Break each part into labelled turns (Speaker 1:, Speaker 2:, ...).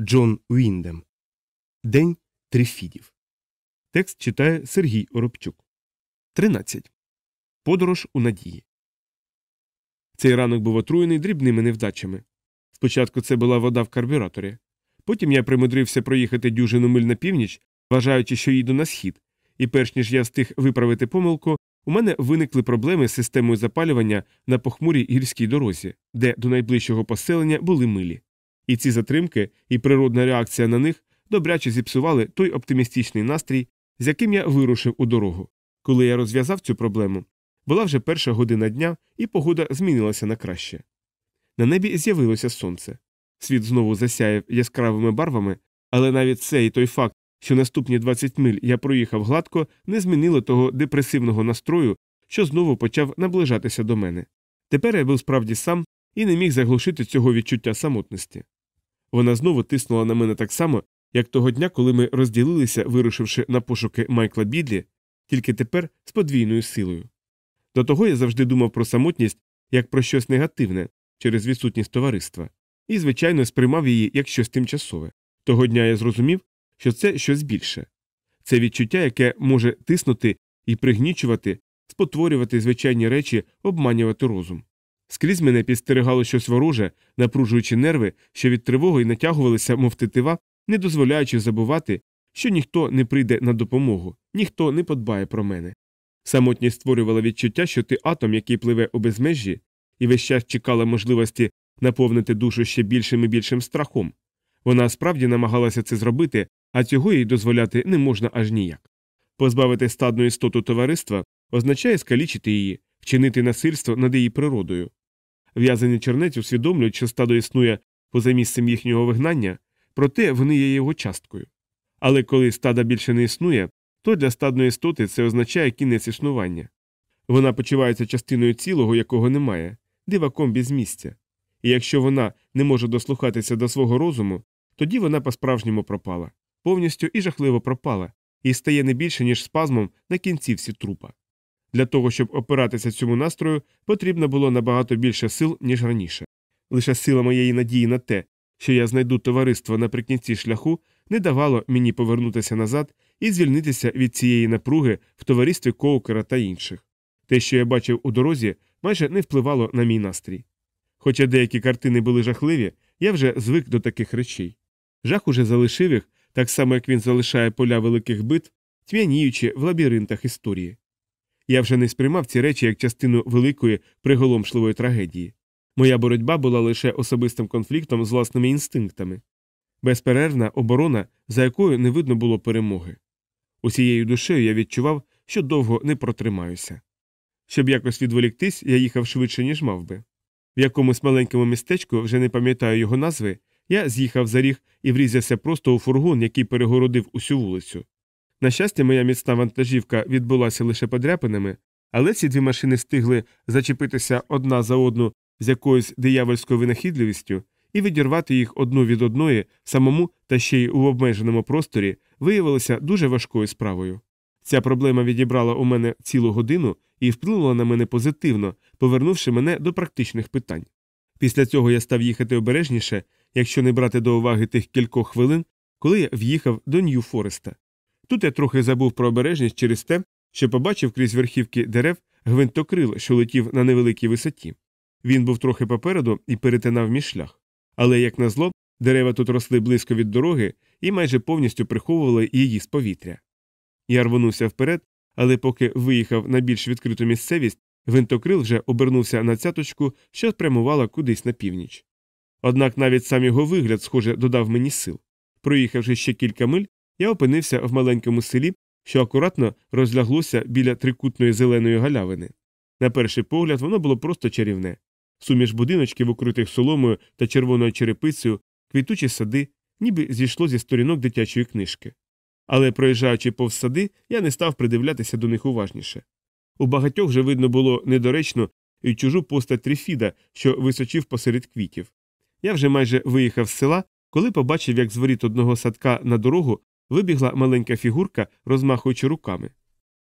Speaker 1: Джон Уіндем. День Трифідів. Текст читає Сергій Оробчук. 13. Подорож у надії. Цей ранок був отруєний дрібними невдачами. Спочатку це була вода в карбюраторі. Потім я примудрився проїхати дюжину миль на північ, вважаючи, що їду на схід, і перш ніж я встиг виправити помилку, у мене виникли проблеми з системою запалювання на похмурій гірській дорозі, де до найближчого поселення були милі. І ці затримки і природна реакція на них добряче зіпсували той оптимістичний настрій, з яким я вирушив у дорогу. Коли я розв'язав цю проблему, була вже перша година дня, і погода змінилася на краще. На небі з'явилося сонце. Світ знову засяяв яскравими барвами, але навіть цей той факт, що наступні 20 миль я проїхав гладко, не змінило того депресивного настрою, що знову почав наближатися до мене. Тепер я був справді сам і не міг заглушити цього відчуття самотності. Вона знову тиснула на мене так само, як того дня, коли ми розділилися, вирушивши на пошуки Майкла Бідлі, тільки тепер з подвійною силою. До того я завжди думав про самотність як про щось негативне через відсутність товариства, і, звичайно, сприймав її як щось тимчасове. Того дня я зрозумів, що це щось більше. Це відчуття, яке може тиснути і пригнічувати, спотворювати звичайні речі, обманювати розум. Скрізь мене підстерігало щось вороже, напружуючи нерви, що від тривоги натягувалися, мов тетива, не дозволяючи забувати, що ніхто не прийде на допомогу, ніхто не подбає про мене. Самотність створювала відчуття, що ти атом, який пливе у безмежжі, і весь час чекала можливості наповнити душу ще більшим і більшим страхом. Вона справді намагалася це зробити, а цього їй дозволяти не можна аж ніяк. Позбавити стадну істоту товариства означає скалічити її, вчинити насильство над її природою. В'язані чернець усвідомлюють, що стадо існує поза місцем їхнього вигнання, проте вони є його часткою. Але коли стада більше не існує, то для стадної істоти це означає кінець існування. Вона почувається частиною цілого, якого немає, диваком без місця. І якщо вона не може дослухатися до свого розуму, тоді вона по-справжньому пропала, повністю і жахливо пропала, і стає не більше, ніж спазмом на кінцівці трупа. Для того, щоб опиратися цьому настрою, потрібно було набагато більше сил, ніж раніше. Лише сила моєї надії на те, що я знайду товариство наприкінці шляху, не давало мені повернутися назад і звільнитися від цієї напруги в товаристві Коукера та інших. Те, що я бачив у дорозі, майже не впливало на мій настрій. Хоча деякі картини були жахливі, я вже звик до таких речей. Жах уже залишив їх, так само як він залишає поля великих битв, тьмяніючи в лабіринтах історії. Я вже не сприймав ці речі як частину великої приголомшливої трагедії. Моя боротьба була лише особистим конфліктом з власними інстинктами, безперервна оборона, за якою не видно було перемоги. Усією душею я відчував, що довго не протримаюся. Щоб якось відволіктись, я їхав швидше, ніж мав би. В якомусь маленькому містечку, вже не пам'ятаю його назви, я з'їхав за ріг і врізався просто у фургон, який перегородив усю вулицю. На щастя, моя міцна вантажівка відбулася лише подряпинами, але ці дві машини встигли зачепитися одна за одну з якоюсь диявольською винахідливістю і відірвати їх одну від одної самому та ще й у обмеженому просторі виявилося дуже важкою справою. Ця проблема відібрала у мене цілу годину і вплинула на мене позитивно, повернувши мене до практичних питань. Після цього я став їхати обережніше, якщо не брати до уваги тих кількох хвилин, коли я в'їхав до Нью Фореста. Тут я трохи забув про обережність через те, що побачив крізь верхівки дерев гвинтокрил, що летів на невеликій висоті. Він був трохи попереду і перетинав мій шлях. Але, як назло, дерева тут росли близько від дороги і майже повністю приховували її з повітря. Я рвонувся вперед, але поки виїхав на більш відкриту місцевість, гвинтокрил вже обернувся на цяточку, що спрямувала кудись на північ. Однак навіть сам його вигляд, схоже, додав мені сил. Проїхавши ще кілька миль, я опинився в маленькому селі, що акуратно розляглося біля трикутної зеленої галявини. На перший погляд, воно було просто чарівне. Суміш будиночків, укритих соломою та червоною черепицею, квітучі сади, ніби зійшло зі сторінок дитячої книжки. Але, проїжджаючи повз сади, я не став придивлятися до них уважніше. У багатьох вже видно було недоречно і чужу постать Тріфіда, що височив посеред квітів. Я вже майже виїхав з села, коли побачив, як з воріт одного садка на дорогу вибігла маленька фігурка, розмахуючи руками.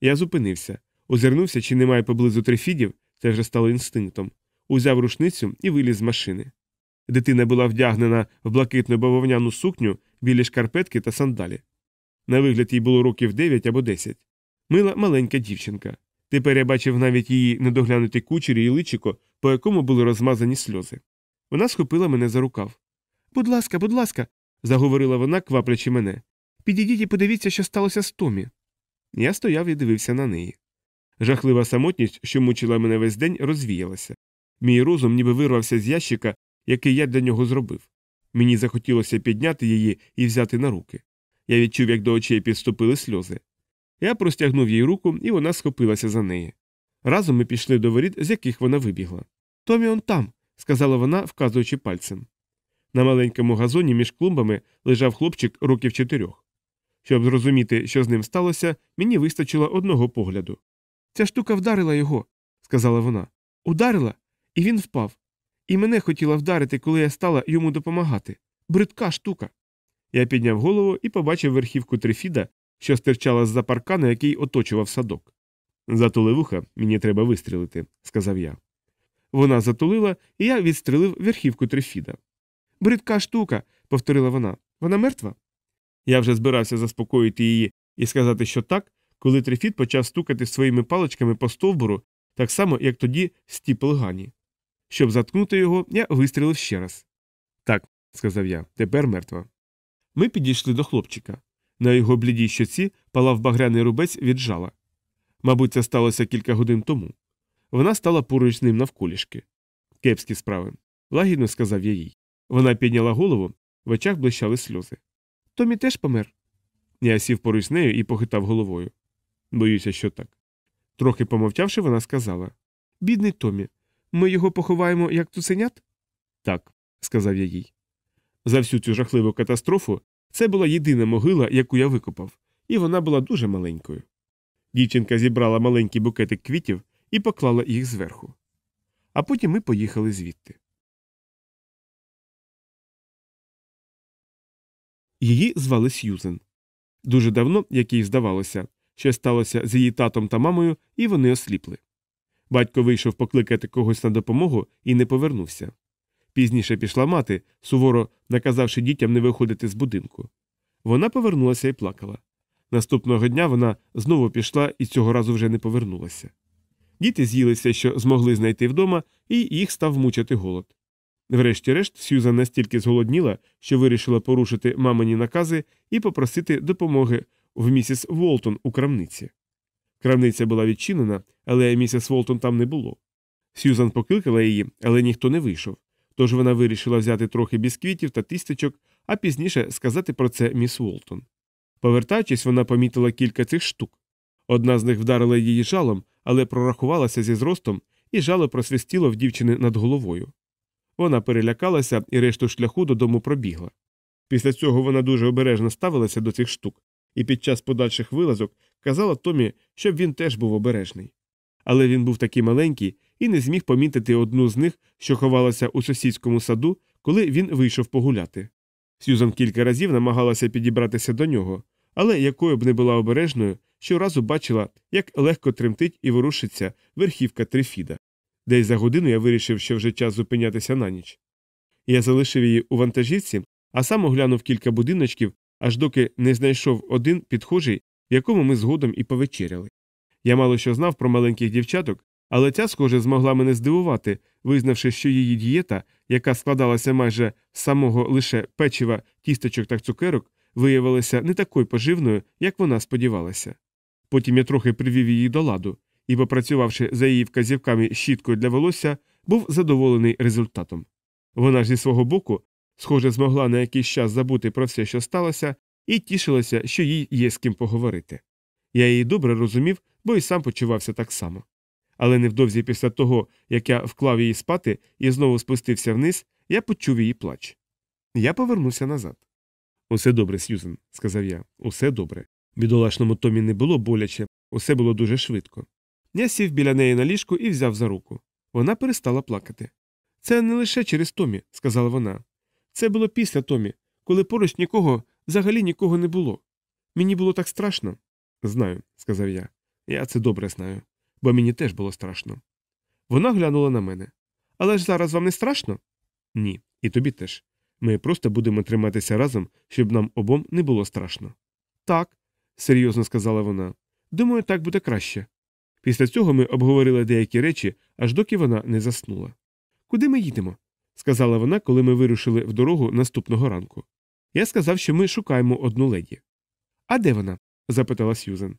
Speaker 1: Я зупинився, озирнувся, чи немає поблизу трифідів, це вже стало інстинктом, узяв рушницю і виліз з машини. Дитина була вдягнена в блакитну бавовняну сукню, білі шкарпетки та сандалі. На вигляд їй було років 9 або 10. Мила маленька дівчинка. Тепер я бачив навіть її недоглянуті кучері і личико, по якому були розмазані сльози. Вона схопила мене за рукав. Будь ласка, будь ласка, заговорила вона, кваплячи мене. Підійдіть і подивіться, що сталося з Томі. Я стояв і дивився на неї. Жахлива самотність, що мучила мене весь день, розвіялася. Мій розум ніби вирвався з ящика, який я для нього зробив. Мені захотілося підняти її і взяти на руки. Я відчув, як до очей підступили сльози. Я простягнув їй руку, і вона схопилася за неї. Разом ми пішли до воріт, з яких вона вибігла. Томі он там, сказала вона, вказуючи пальцем. На маленькому газоні між клумбами лежав хлопчик років чотирьох. Щоб зрозуміти, що з ним сталося, мені вистачило одного погляду. Ця штука вдарила його, сказала вона. Ударила, і він впав. І мене хотіла вдарити, коли я стала йому допомагати. Бридка штука. Я підняв голову і побачив верхівку трифіда, що стирчала з за паркана, який оточував садок. Затули вуха, мені треба вистрілити, сказав я. Вона затулила, і я відстрелив верхівку трифіда. Бридка штука, повторила вона. Вона мертва? Я вже збирався заспокоїти її і сказати, що так, коли трифід почав стукати своїми паличками по стовбуру, так само, як тоді стіпелгані. Щоб заткнути його, я вистрілив ще раз. Так, сказав я, тепер мертва. Ми підійшли до хлопчика. На його блідій щоці палав багряний рубець від жала. Мабуть, це сталося кілька годин тому. Вона стала поруч з ним навколішки. Кепські справи. Лагідно сказав я їй. Вона підняла голову, в очах блищали сльози. Томі теж помер. Я сів поруч з нею і похитав головою. Боюся, що так. Трохи помовчавши, вона сказала Бідний Томі, ми його поховаємо як цуценят? Так, сказав я їй. За всю цю жахливу катастрофу це була єдина могила, яку я викопав, і вона була дуже маленькою. Дівчинка зібрала маленький букетик квітів і поклала їх зверху. А потім ми поїхали звідти. Її звали Сьюзен. Дуже давно, як їй здавалося, щось сталося з її татом та мамою, і вони осліпли. Батько вийшов покликати когось на допомогу і не повернувся. Пізніше пішла мати, суворо наказавши дітям не виходити з будинку. Вона повернулася і плакала. Наступного дня вона знову пішла і цього разу вже не повернулася. Діти з'їлися, що змогли знайти вдома, і їх став мучити голод. Врешті-решт, Сюзан настільки зголодніла, що вирішила порушити мамині накази і попросити допомоги в місіс Волтон у крамниці. Крамниця була відчинена, але місіс Волтон там не було. Сьюзан покликала її, але ніхто не вийшов. Тож вона вирішила взяти трохи бісквітів та тістечок, а пізніше сказати про це міс Волтон. Повертаючись, вона помітила кілька цих штук. Одна з них вдарила її жалом, але прорахувалася зі зростом, і жало просвистіло в дівчини над головою. Вона перелякалася і решту шляху додому пробігла. Після цього вона дуже обережно ставилася до цих штук, і під час подальших вилазок казала Томі, щоб він теж був обережний. Але він був такий маленький і не зміг помітити одну з них, що ховалася у сусідському саду, коли він вийшов погуляти. Сюзан кілька разів намагалася підібратися до нього, але якою б не була обережною, щоразу бачила, як легко тремтить і ворушиться верхівка трифіда. Десь за годину я вирішив, що вже час зупинятися на ніч. Я залишив її у вантажівці, а сам оглянув кілька будиночків, аж доки не знайшов один підхожий, в якому ми згодом і повечеряли. Я мало що знав про маленьких дівчаток, але ця, схоже, змогла мене здивувати, визнавши, що її дієта, яка складалася майже з самого лише печива, тісточок та цукерок, виявилася не такою поживною, як вона сподівалася. Потім я трохи привів її до ладу і, попрацювавши за її вказівками щіткою для волосся, був задоволений результатом. Вона ж зі свого боку, схоже, змогла на якийсь час забути про все, що сталося, і тішилася, що їй є з ким поговорити. Я її добре розумів, бо й сам почувався так само. Але невдовзі після того, як я вклав її спати і знову спустився вниз, я почув її плач. Я повернувся назад. Усе добре, Сьюзен, сказав я, усе добре. Бідолашному Томі не було боляче, усе було дуже швидко. Я сів біля неї на ліжку і взяв за руку. Вона перестала плакати. Це не лише через Томі, сказала вона. Це було після Томі, коли поруч нікого взагалі нікого не було. Мені було так страшно. Знаю, сказав я. Я це добре знаю, бо мені теж було страшно. Вона глянула на мене. Але ж зараз вам не страшно? Ні, І тобі теж. Ми просто будемо триматися разом, щоб нам обом не було страшно. Так, серйозно сказала вона. Думаю, так буде краще. Після цього ми обговорили деякі речі, аж доки вона не заснула. Куди ми їдемо? сказала вона, коли ми вирушили в дорогу наступного ранку. Я сказав, що ми шукаємо одну леді. А де вона? запитала Сьюзен.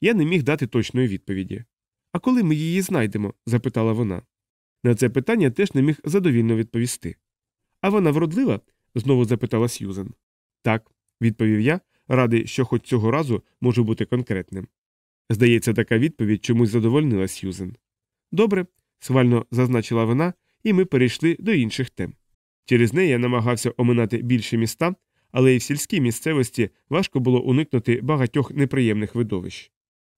Speaker 1: Я не міг дати точної відповіді. А коли ми її знайдемо? запитала вона. На це питання теж не міг задовільно відповісти. А вона вродлива? знову запитала Сьюзен. Так, відповів я, радий, що хоч цього разу можу бути конкретним. Здається, така відповідь чомусь задовольнила Сьюзен. Добре, свально зазначила вона, і ми перейшли до інших тем. Через неї я намагався оминати більші міста, але і в сільській місцевості важко було уникнути багатьох неприємних видовищ.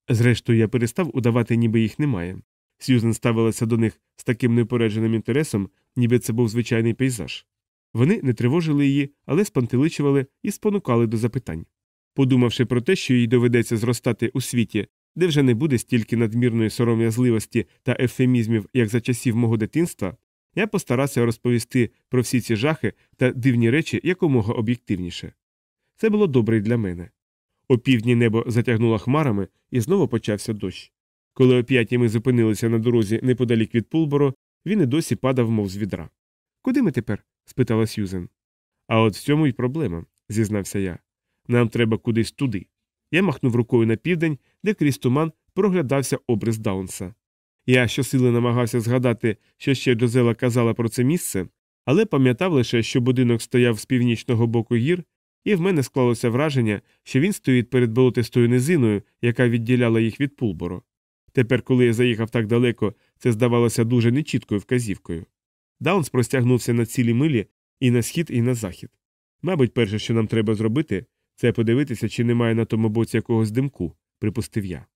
Speaker 1: Зрештою, я перестав удавати, ніби їх немає. Сьюзен ставилася до них з таким неупередженим інтересом, ніби це був звичайний пейзаж. Вони не тривожили її, але спантеличували і спонукали до запитань. Подумавши про те, що їй доведеться зростати у світі, де вже не буде стільки надмірної сором'язливості та ефемізмів, як за часів мого дитинства, я постарався розповісти про всі ці жахи та дивні речі якомога об'єктивніше. Це було добре й для мене. О півдні небо затягнуло хмарами, і знову почався дощ. Коли о п'ятій ми зупинилися на дорозі неподалік від Пулборо, він і досі падав, мов з відра. Куди ми тепер? спитала Сьюзен. А от в цьому й проблема, зізнався я. Нам треба кудись туди. Я махнув рукою на південь, де крізь туман проглядався обрис Даунса. Я щосили намагався згадати, що ще Джозела казала про це місце, але пам'ятав лише, що будинок стояв з північного боку гір, і в мене склалося враження, що він стоїть перед болотистою низиною, яка відділяла їх від Пулборо. Тепер, коли я заїхав так далеко, це здавалося дуже нечіткою вказівкою. Даунс простягнувся на цілі милі і на схід, і на захід. Мабуть, перше, що нам треба зробити, це подивитися, чи немає на тому боці якогось димку, припустив я.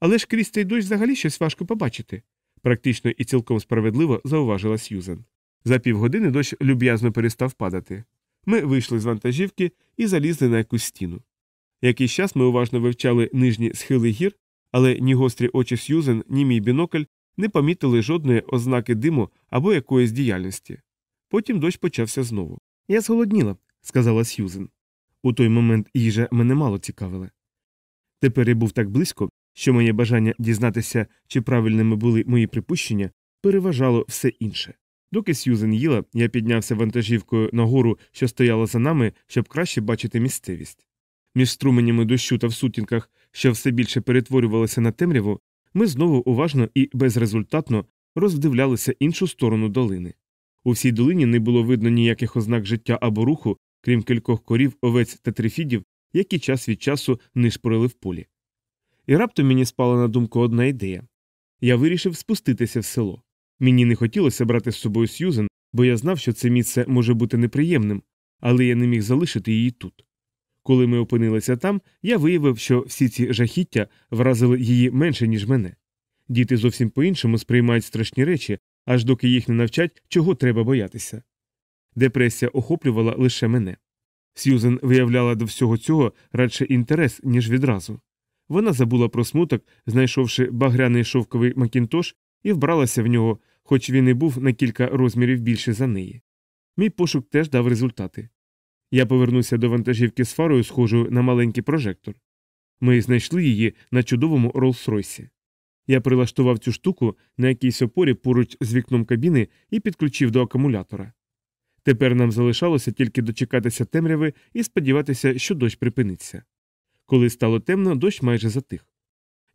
Speaker 1: Але ж крізь цей дощ взагалі щось важко побачити, практично і цілком справедливо зауважила Сьюзен. За півгодини дощ люб'язно перестав падати. Ми вийшли з вантажівки і залізли на якусь стіну. Якийсь час ми уважно вивчали нижні схили гір, але ні гострі очі Сьюзен, ні мій бінокль не помітили жодної ознаки диму або якоїсь діяльності. Потім дощ почався знову. Я зголодніла, сказала Сьюзен. У той момент їжа мене мало цікавила. Тепер я був так близько, що моє бажання дізнатися, чи правильними були мої припущення, переважало все інше. Доки Сьюзен їла, я піднявся вантажівкою на гору, що стояла за нами, щоб краще бачити місцевість. Між струменями дощу та в сутінках, що все більше перетворювалися на темряву, ми знову уважно і безрезультатно роздивлялися іншу сторону долини. У всій долині не було видно ніяких ознак життя або руху, крім кількох корів, овець та трифідів, які час від часу нишпорили в полі. І раптом мені спала на думку одна ідея я вирішив спуститися в село. Мені не хотілося брати з собою Сьюзен, бо я знав, що це місце може бути неприємним, але я не міг залишити її тут. Коли ми опинилися там, я виявив, що всі ці жахіття вразили її менше, ніж мене. Діти зовсім по іншому сприймають страшні речі, аж доки їх не навчать, чого треба боятися. Депресія охоплювала лише мене. Сьюзен виявляла до всього цього радше інтерес, ніж відразу. Вона забула про смуток, знайшовши багряний шовковий макінтош, і вбралася в нього, хоч він і був на кілька розмірів більше за неї. Мій пошук теж дав результати. Я повернувся до вантажівки з фарою, схожою на маленький прожектор. Ми знайшли її на чудовому Роллс-Ройсі. Я прилаштував цю штуку на якійсь опорі поруч з вікном кабіни і підключив до акумулятора. Тепер нам залишалося тільки дочекатися темряви і сподіватися, що дощ припиниться. Коли стало темно, дощ майже затих.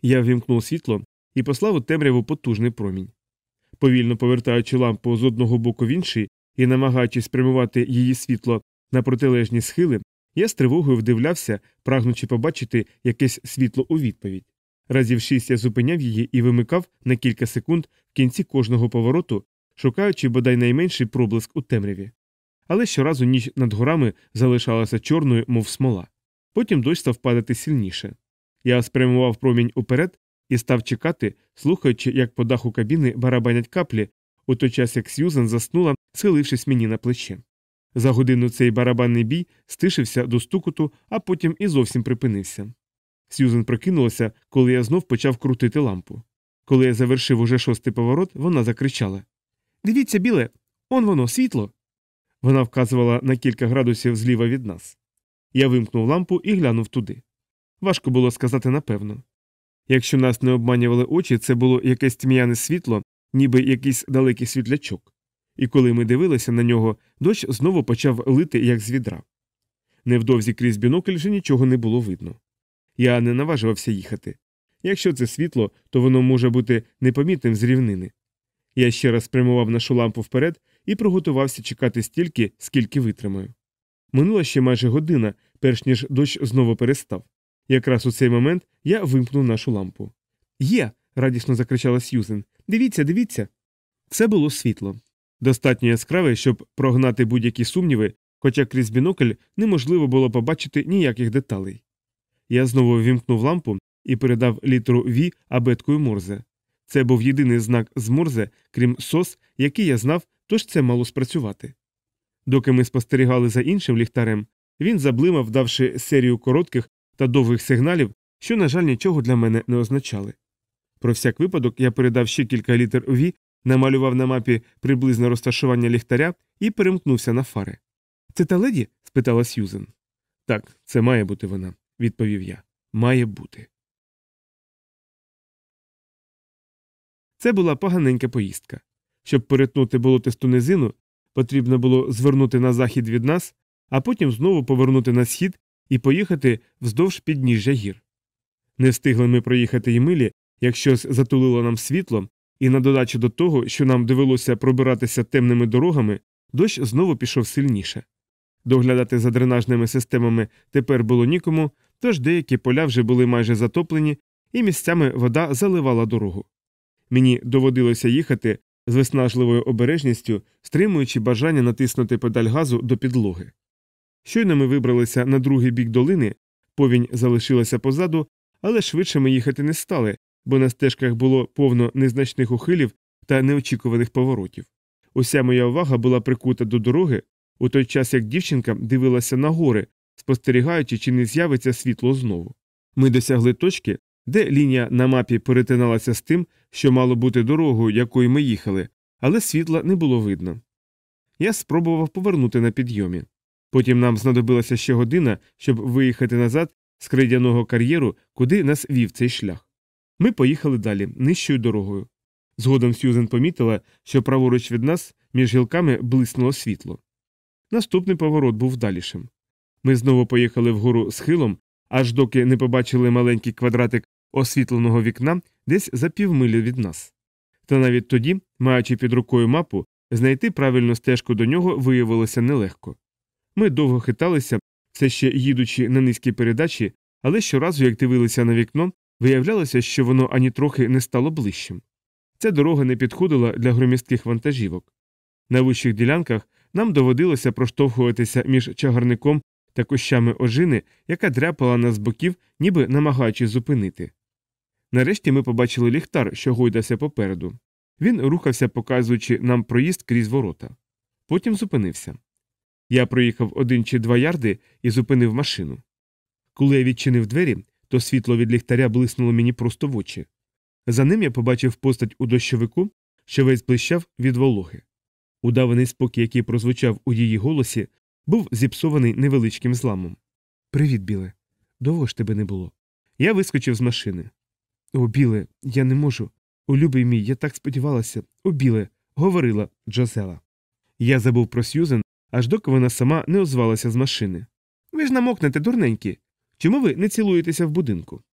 Speaker 1: Я ввімкнув світло і послав у темряву потужний промінь. Повільно повертаючи лампу з одного боку в інший і намагаючись спрямувати її світло на протилежні схили, я з тривогою вдивлявся, прагнучи побачити якесь світло у відповідь. Разів шість я зупиняв її і вимикав на кілька секунд в кінці кожного повороту, шукаючи бодай найменший проблиск у темряві. Але щоразу ніч над горами залишалася чорною, мов смола. Потім дощ став падати сильніше. Я спрямував промінь уперед і став чекати, слухаючи, як по даху кабіни барабанять каплі, у той час як Сьюзен заснула, схилившись мені на плече. За годину цей барабанний бій стишився до стукоту, а потім і зовсім припинився. Сьюзен прокинулася, коли я знов почав крутити лампу. Коли я завершив уже шостий поворот, вона закричала Дивіться, біле, он воно, світло. Вона вказувала на кілька градусів зліва від нас. Я вимкнув лампу і глянув туди. Важко було сказати напевно. Якщо нас не обманювали очі, це було якесь тьмяне світло, ніби якийсь далекий світлячок. І коли ми дивилися на нього, дощ знову почав лити, як з відра. Невдовзі крізь бінокль вже нічого не було видно. Я не наважувався їхати. Якщо це світло, то воно може бути непомітним з рівнини. Я ще раз спрямував нашу лампу вперед і приготувався чекати стільки, скільки витримаю. Минула ще майже година, перш ніж дощ знову перестав. Якраз у цей момент я вимкнув нашу лампу. Є. радісно закричала Сьюзен. Дивіться, дивіться. Це було світло. Достатньо яскраве, щоб прогнати будь-які сумніви, хоча крізь бінокль неможливо було побачити ніяких деталей. Я знову вімкнув лампу і передав літеру Ві абеткою Морзе. Це був єдиний знак з Морзе, крім сос, який я знав, тож це мало спрацювати. Доки ми спостерігали за іншим ліхтарем, він заблимав, давши серію коротких та довгих сигналів, що, на жаль, нічого для мене не означали. Про всяк випадок я передав ще кілька літер Ві, намалював на мапі приблизне розташування ліхтаря і перемкнувся на фари. Це та леді? спитала Сьюзен. Так, це має бути вона, відповів я. Має бути. Це була поганенька поїздка. Щоб перетнути болотисту низину, потрібно було звернути на захід від нас, а потім знову повернути на схід і поїхати вздовж підніжжя гір. Не встигли ми проїхати й милі, як щось затулило нам світло, і на додачу до того, що нам довелося пробиратися темними дорогами, дощ знову пішов сильніше. Доглядати за дренажними системами тепер було нікому, тож деякі поля вже були майже затоплені, і місцями вода заливала дорогу. Мені доводилося їхати з виснажливою обережністю, стримуючи бажання натиснути педаль газу до підлоги. Щойно ми вибралися на другий бік долини, повінь залишилася позаду, але швидше ми їхати не стали, бо на стежках було повно незначних ухилів та неочікуваних поворотів. Уся моя увага була прикута до дороги, у той час як дівчинка дивилася на гори, спостерігаючи, чи не з'явиться світло знову. Ми досягли точки, де лінія на мапі перетиналася з тим, що мало бути дорогою, якою ми їхали, але світла не було видно. Я спробував повернути на підйомі. Потім нам знадобилася ще година, щоб виїхати назад з крейдяного кар'єру, куди нас вів цей шлях. Ми поїхали далі, нижчою дорогою. Згодом Сьюзен помітила, що праворуч від нас між гілками блиснуло світло. Наступний поворот був далішим. Ми знову поїхали вгору схилом, аж доки не побачили маленький квадратик освітленого вікна десь за півмилі від нас. Та навіть тоді, маючи під рукою мапу, знайти правильну стежку до нього виявилося нелегко. Ми довго хиталися, все ще їдучи на низькій передачі, але щоразу, як дивилися на вікно, виявлялося, що воно ані трохи не стало ближчим. Ця дорога не підходила для громістких вантажівок. На вищих ділянках нам доводилося проштовхуватися між чагарником та кущами ожини, яка дряпала нас з боків, ніби намагаючись зупинити. Нарешті ми побачили ліхтар, що гойдався попереду. Він рухався, показуючи нам проїзд крізь ворота. Потім зупинився. Я проїхав один чи два ярди і зупинив машину. Коли я відчинив двері, то світло від ліхтаря блиснуло мені просто в очі. За ним я побачив постать у дощовику, що весь блищав від вологи. Удаваний спокій, який прозвучав у її голосі, був зіпсований невеличким зламом. Привіт, біле. Довго ж тебе не було. Я вискочив з машини. О, біле, я не можу. О, любий мій, я так сподівалася. О, біле, говорила Джозела. Я забув про Сьюзен, аж доки вона сама не озвалася з машини. Ви ж намокнете, дурненькі. Чому ви не цілуєтеся в будинку?